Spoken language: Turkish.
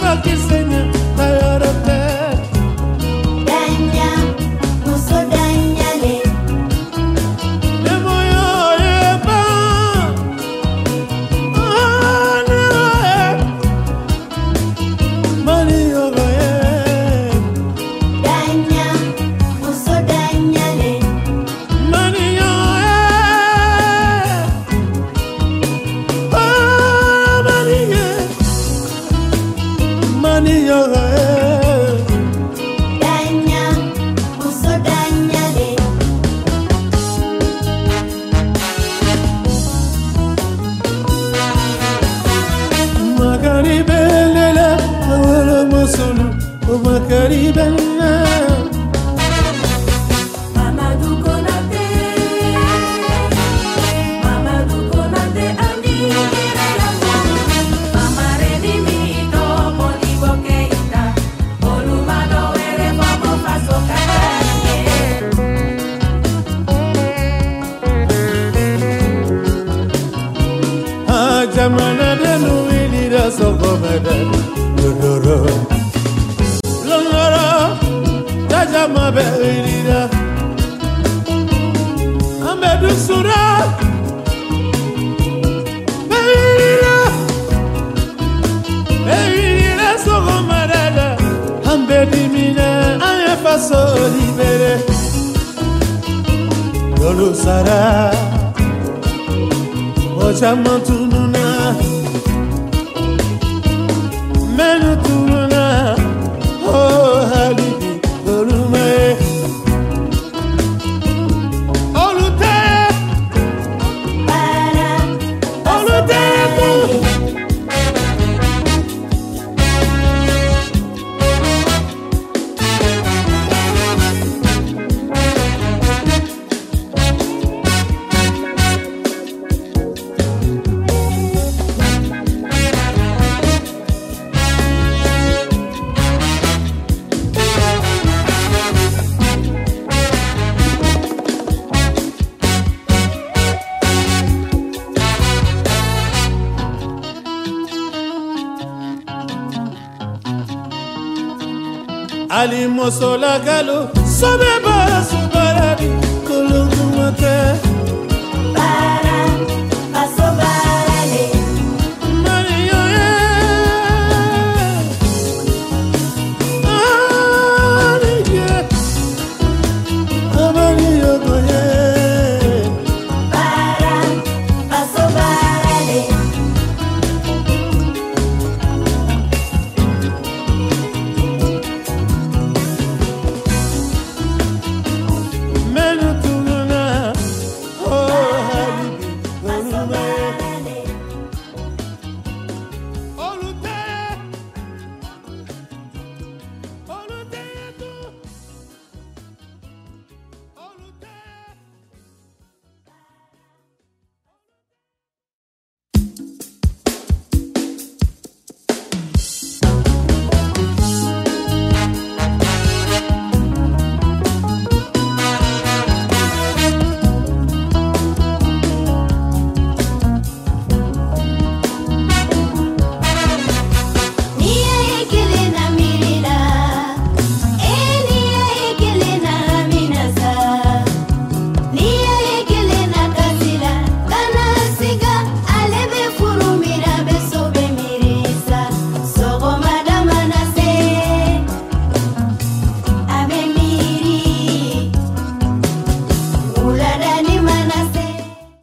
как и земля وما قريبا Jajama be ilira Amedu sura Be ilira Be ilira sogomede Ambedi mine Anye faso libere Lolo sara. Ochama tununa Menu alimosolakalu sọbẹ bá a sọ bára bi kolongun wọn.